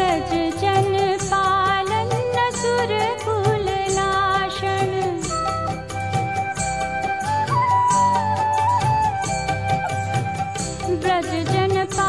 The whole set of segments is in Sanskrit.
ग्रजजन पालन न कुल नाशन ग्रजजनपा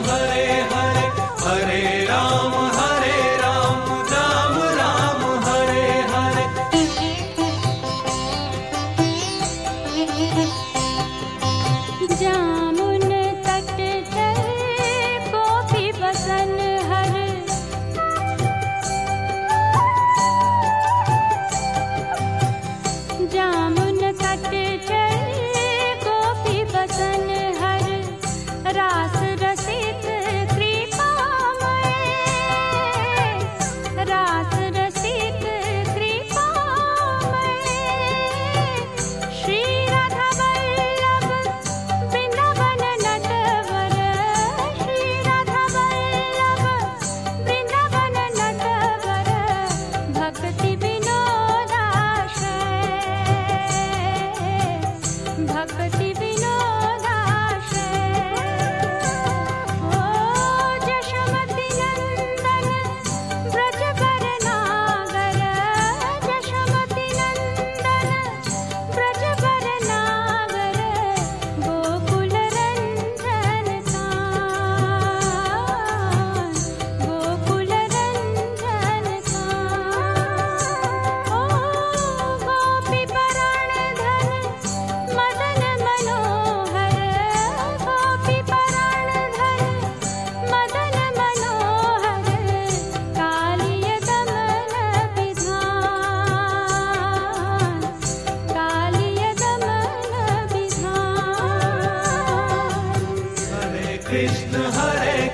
भक्ति Krishna Hare